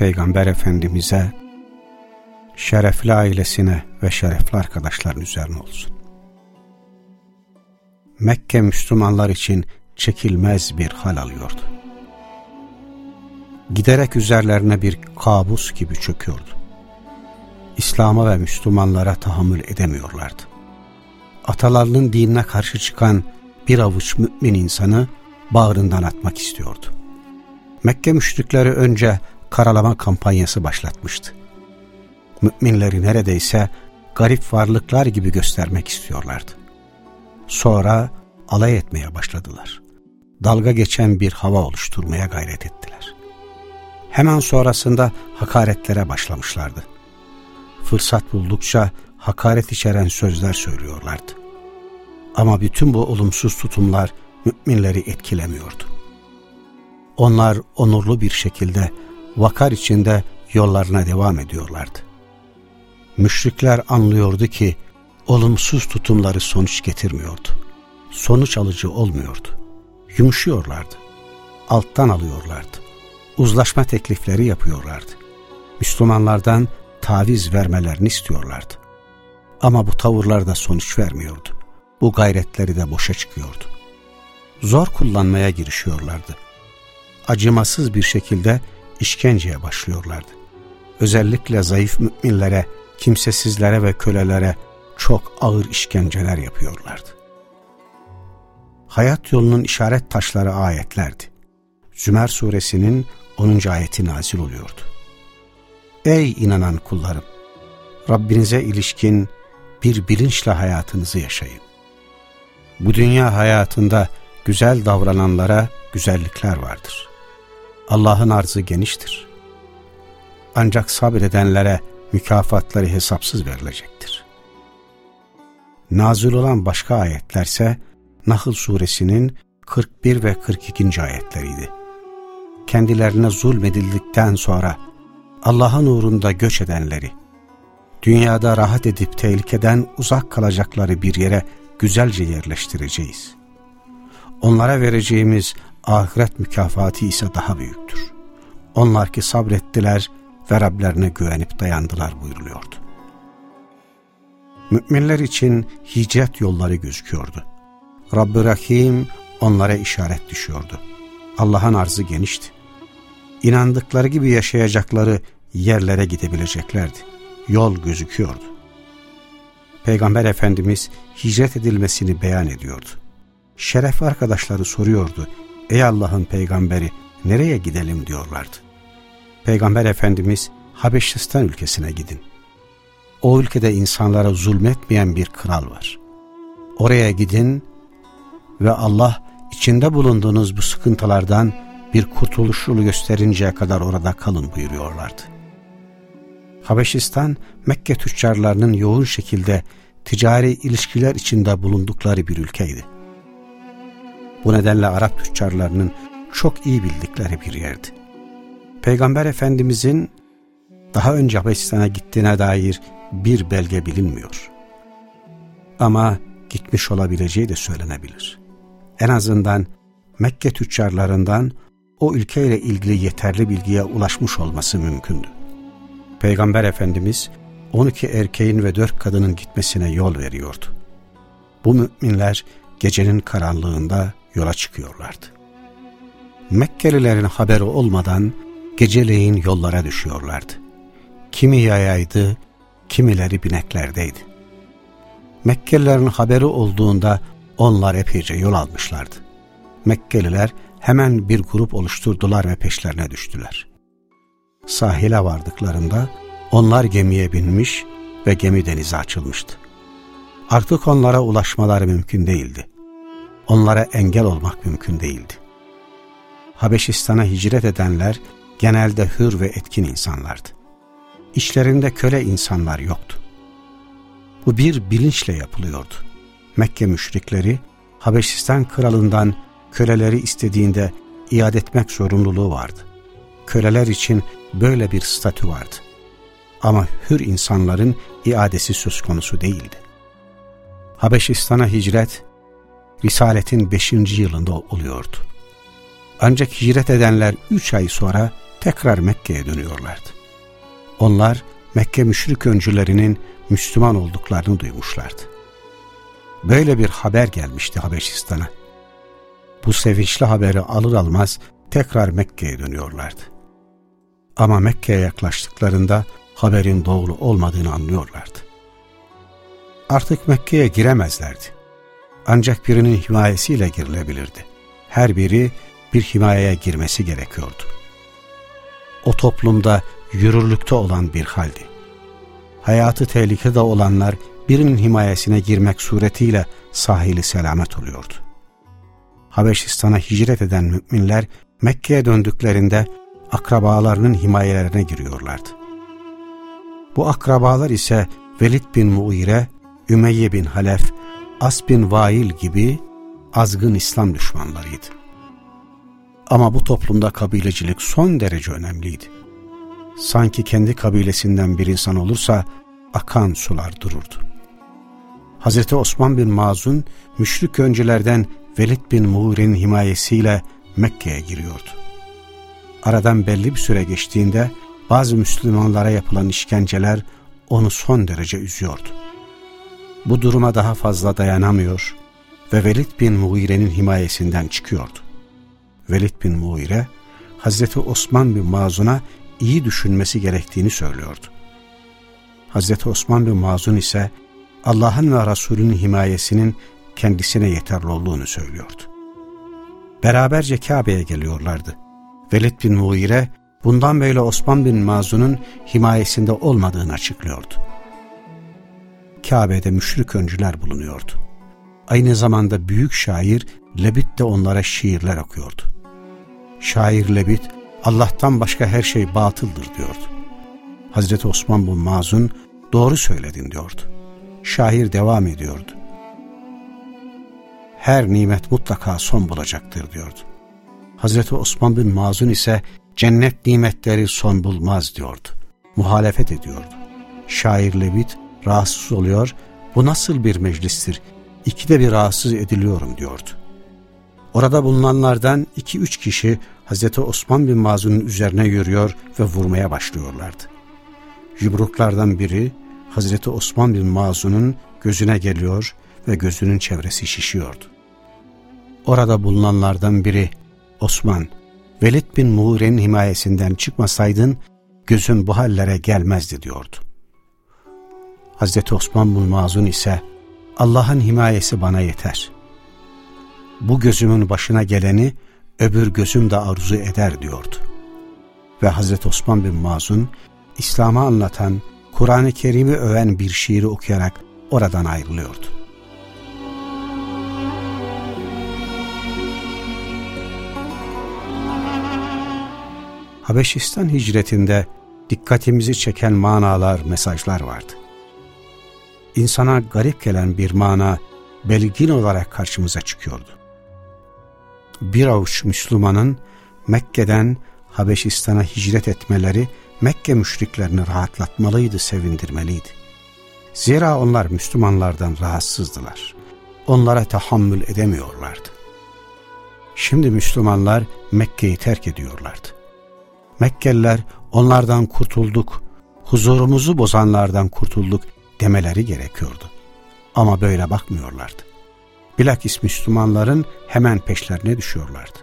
Peygamber Efendimiz'e, şerefli ailesine ve şerefli arkadaşların üzerine olsun. Mekke Müslümanlar için çekilmez bir hal alıyordu. Giderek üzerlerine bir kabus gibi çöküyordu. İslam'a ve Müslümanlara tahammül edemiyorlardı. Atalarının dinine karşı çıkan bir avuç mümin insanı bağrından atmak istiyordu. Mekke müşrikleri önce karalama kampanyası başlatmıştı. Müminleri neredeyse garip varlıklar gibi göstermek istiyorlardı. Sonra alay etmeye başladılar. Dalga geçen bir hava oluşturmaya gayret ettiler. Hemen sonrasında hakaretlere başlamışlardı. Fırsat buldukça hakaret içeren sözler söylüyorlardı. Ama bütün bu olumsuz tutumlar müminleri etkilemiyordu. Onlar onurlu bir şekilde vakar içinde yollarına devam ediyorlardı. Müşrikler anlıyordu ki olumsuz tutumları sonuç getirmiyordu. Sonuç alıcı olmuyordu. Yumuşuyorlardı. Alttan alıyorlardı. Uzlaşma teklifleri yapıyorlardı. Müslümanlardan taviz vermelerini istiyorlardı. Ama bu tavırlar da sonuç vermiyordu. Bu gayretleri de boşa çıkıyordu. Zor kullanmaya girişiyorlardı. Acımasız bir şekilde işkenceye başlıyorlardı. Özellikle zayıf müminlere, kimsesizlere ve kölelere çok ağır işkenceler yapıyorlardı. Hayat yolunun işaret taşları ayetlerdi. Zümer suresinin 10. ayeti nazil oluyordu. Ey inanan kullarım! Rabbinize ilişkin bir bilinçle hayatınızı yaşayın. Bu dünya hayatında güzel davrananlara güzellikler vardır. Allah'ın arzı geniştir. Ancak sabredenlere mükafatları hesapsız verilecektir. Nazil olan başka ayetlerse Nahl suresinin 41 ve 42. ayetleriydi. Kendilerine zulmedildikten sonra Allah'ın uğrunda göç edenleri, dünyada rahat edip tehlikeden uzak kalacakları bir yere güzelce yerleştireceğiz. Onlara vereceğimiz ahiret mükafatı ise daha büyüktür. Onlar ki sabrettiler ve Rablerine güvenip dayandılar buyuruluyordu. Müminler için hicret yolları gözüküyordu. Rabb-ı Rahim onlara işaret düşüyordu. Allah'ın arzı genişti. İnandıkları gibi yaşayacakları yerlere gidebileceklerdi. Yol gözüküyordu. Peygamber Efendimiz hicret edilmesini beyan ediyordu. Şeref arkadaşları soruyordu. Ey Allah'ın peygamberi nereye gidelim diyorlardı. Peygamber Efendimiz Habeşistan ülkesine gidin. O ülkede insanlara zulmetmeyen bir kral var. Oraya gidin ve Allah içinde bulunduğunuz bu sıkıntılardan bir kurtuluş yolu gösterinceye kadar orada kalın buyuruyorlardı. Habeşistan, Mekke tüccarlarının yoğun şekilde ticari ilişkiler içinde bulundukları bir ülkeydi. Bu nedenle Arap tüccarlarının çok iyi bildikleri bir yerdi. Peygamber Efendimizin daha önce Habeşistan'a gittiğine dair bir belge bilinmiyor. Ama gitmiş olabileceği de söylenebilir. En azından Mekke tüccarlarından o ülkeyle ilgili yeterli bilgiye ulaşmış olması mümkündü. Peygamber Efendimiz 12 erkeğin ve 4 kadının gitmesine yol veriyordu. Bu müminler gecenin karanlığında yola çıkıyorlardı. Mekkelilerin haberi olmadan geceleyin yollara düşüyorlardı. Kimi yayaydı, kimileri bineklerdeydi. Mekkelilerin haberi olduğunda onlar epeyce yol almışlardı. Mekkeliler hemen bir grup oluşturdular ve peşlerine düştüler. Sahile vardıklarında onlar gemiye binmiş ve gemi denize açılmıştı. Artık onlara ulaşmaları mümkün değildi. Onlara engel olmak mümkün değildi. Habeşistan'a hicret edenler genelde hür ve etkin insanlardı. İçlerinde köle insanlar yoktu. Bu bir bilinçle yapılıyordu. Mekke müşrikleri Habeşistan kralından köleleri istediğinde iade etmek zorunluluğu vardı. Köleler için böyle bir statü vardı. Ama hür insanların iadesi söz konusu değildi. Habeşistan'a hicret, Risaletin 5. yılında oluyordu. Ancak hicret edenler 3 ay sonra tekrar Mekke'ye dönüyorlardı. Onlar Mekke müşrik öncülerinin Müslüman olduklarını duymuşlardı. Böyle bir haber gelmişti Habeşistan'a. Bu sevinçli haberi alır almaz tekrar Mekke'ye dönüyorlardı. Ama Mekke'ye yaklaştıklarında haberin doğru olmadığını anlıyorlardı. Artık Mekke'ye giremezlerdi. Ancak birinin himayesiyle girilebilirdi. Her biri bir himayeye girmesi gerekiyordu. O toplumda yürürlükte olan bir haldi. Hayatı tehlikede olanlar birinin himayesine girmek suretiyle sahili selamet oluyordu. Habeşistan'a hicret eden müminler Mekke'ye döndüklerinde akrabalarının himayelerine giriyorlardı. Bu akrabalar ise Velid bin Muire, Ümeyye bin Halef, As bin Vail gibi azgın İslam düşmanlarıydı. Ama bu toplumda kabilecilik son derece önemliydi. Sanki kendi kabilesinden bir insan olursa akan sular dururdu. Hz. Osman bin Mazun, müşrik öncelerden Velid bin Muğre'nin himayesiyle Mekke'ye giriyordu. Aradan belli bir süre geçtiğinde bazı Müslümanlara yapılan işkenceler onu son derece üzüyordu. Bu duruma daha fazla dayanamıyor ve Velid bin Muğire'nin himayesinden çıkıyordu. Velid bin Muğire, Hazreti Osman bin Mazun'a iyi düşünmesi gerektiğini söylüyordu. Hazreti Osman bin Mazun ise Allah'ın ve Resulünün himayesinin kendisine yeterli olduğunu söylüyordu. Beraberce Kabe'ye geliyorlardı. Velid bin Muire bundan böyle Osman bin Mazun'un himayesinde olmadığını açıklıyordu. Kabe'de müşrik öncüler bulunuyordu. Aynı zamanda büyük şair Lebit de onlara şiirler okuyordu. Şair Lebit, Allah'tan başka her şey batıldır diyordu. Hazreti Osman bin Mazun, doğru söyledin diyordu. Şair devam ediyordu. Her nimet mutlaka son bulacaktır diyordu. Hazreti Osman bin Mazun ise cennet nimetleri son bulmaz diyordu. Muhalefet ediyordu. Şair Lebit rahatsız oluyor, bu nasıl bir meclistir, ikide bir rahatsız ediliyorum diyordu. Orada bulunanlardan iki üç kişi Hazreti Osman bin Mazun'un üzerine yürüyor ve vurmaya başlıyorlardı. Yumruklardan biri Hazreti Osman bin Mazun'un gözüne geliyor ve gözünün çevresi şişiyordu. Orada bulunanlardan biri Osman, Velid bin Muğre'nin himayesinden çıkmasaydın gözün bu hallere gelmezdi diyordu. Hazreti Osman bin Mazun ise Allah'ın himayesi bana yeter. Bu gözümün başına geleni öbür gözüm de arzu eder diyordu. Ve Hazreti Osman bin Mazun İslam'ı anlatan, Kur'an-ı Kerim'i öven bir şiiri okuyarak oradan ayrılıyordu. Habeşistan hicretinde dikkatimizi çeken manalar, mesajlar vardı. İnsana garip gelen bir mana belgin olarak karşımıza çıkıyordu. Bir avuç Müslümanın Mekke'den Habeşistan'a hicret etmeleri Mekke müşriklerini rahatlatmalıydı, sevindirmeliydi. Zira onlar Müslümanlardan rahatsızdılar. Onlara tahammül edemiyorlardı. Şimdi Müslümanlar Mekke'yi terk ediyorlardı. Mekkeliler onlardan kurtulduk, huzurumuzu bozanlardan kurtulduk demeleri gerekiyordu. Ama böyle bakmıyorlardı. Bilakis Müslümanların hemen peşlerine düşüyorlardı.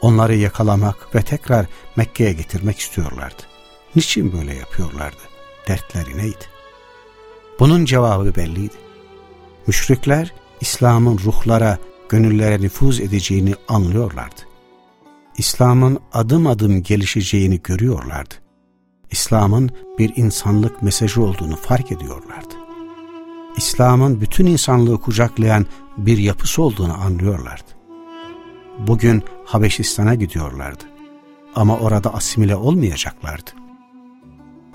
Onları yakalamak ve tekrar Mekke'ye getirmek istiyorlardı. Niçin böyle yapıyorlardı? Dertleri neydi? Bunun cevabı belliydi. Müşrikler İslam'ın ruhlara, gönüllere nüfuz edeceğini anlıyorlardı. İslam'ın adım adım gelişeceğini görüyorlardı. İslam'ın bir insanlık mesajı olduğunu fark ediyorlardı. İslam'ın bütün insanlığı kucaklayan bir yapısı olduğunu anlıyorlardı. Bugün Habeşistan'a gidiyorlardı. ama orada asimile olmayacaklardı.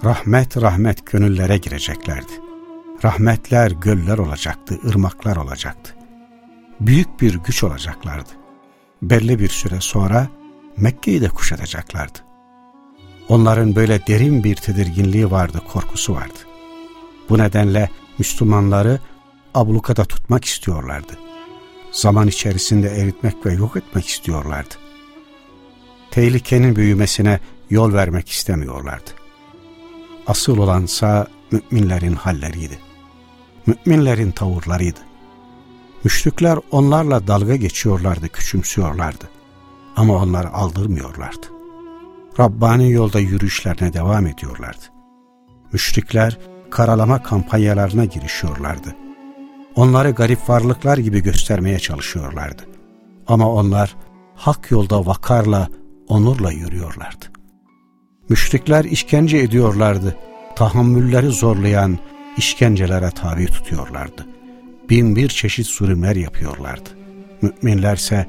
Rahmet rahmet gönüllere gireceklerdi. Rahmetler göller olacaktı, ırmaklar olacaktı. Büyük bir güç olacaklardı. Belli bir süre sonra Mekke'yi de kuşatacaklardı. Onların böyle derin bir tedirginliği vardı, korkusu vardı. Bu nedenle Müslümanları ablukada tutmak istiyorlardı. Zaman içerisinde eritmek ve yok etmek istiyorlardı. Tehlikenin büyümesine yol vermek istemiyorlardı. Asıl olansa müminlerin halleriydi. Müminlerin tavırlarıydı. Müşrikler onlarla dalga geçiyorlardı, küçümsüyorlardı. Ama onları aldırmıyorlardı. Rabbani yolda yürüyüşlerine devam ediyorlardı. Müşrikler karalama kampanyalarına girişiyorlardı. Onları garip varlıklar gibi göstermeye çalışıyorlardı. Ama onlar hak yolda vakarla, onurla yürüyorlardı. Müşrikler işkence ediyorlardı. Tahammülleri zorlayan işkencelere tabi tutuyorlardı. Bin bir çeşit sürümler yapıyorlardı. Müminlerse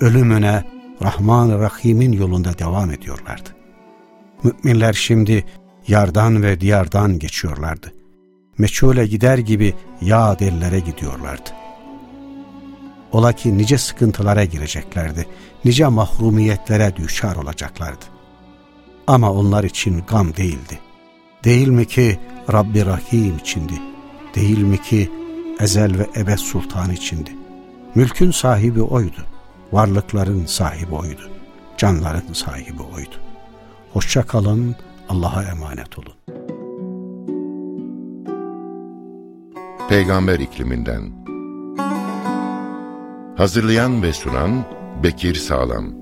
ölümüne Rahman Rahim'in yolunda devam ediyorlardı. Müminler şimdi yardan ve diyardan geçiyorlardı. Meçhule gider gibi yağ dellere gidiyorlardı. Ola ki nice sıkıntılara gireceklerdi, nice mahrumiyetlere düşar olacaklardı. Ama onlar için gam değildi. Değil mi ki Rabbi Rahim içindi? Değil mi ki ezel ve ebed sultan içindi? Mülkün sahibi oydu. Varlıkların sahibi oydu. Canların sahibi oydu. Hoşça kalın, Allah'a emanet olun. Peygamber ikliminden Hazırlayan ve sunan Bekir Sağlam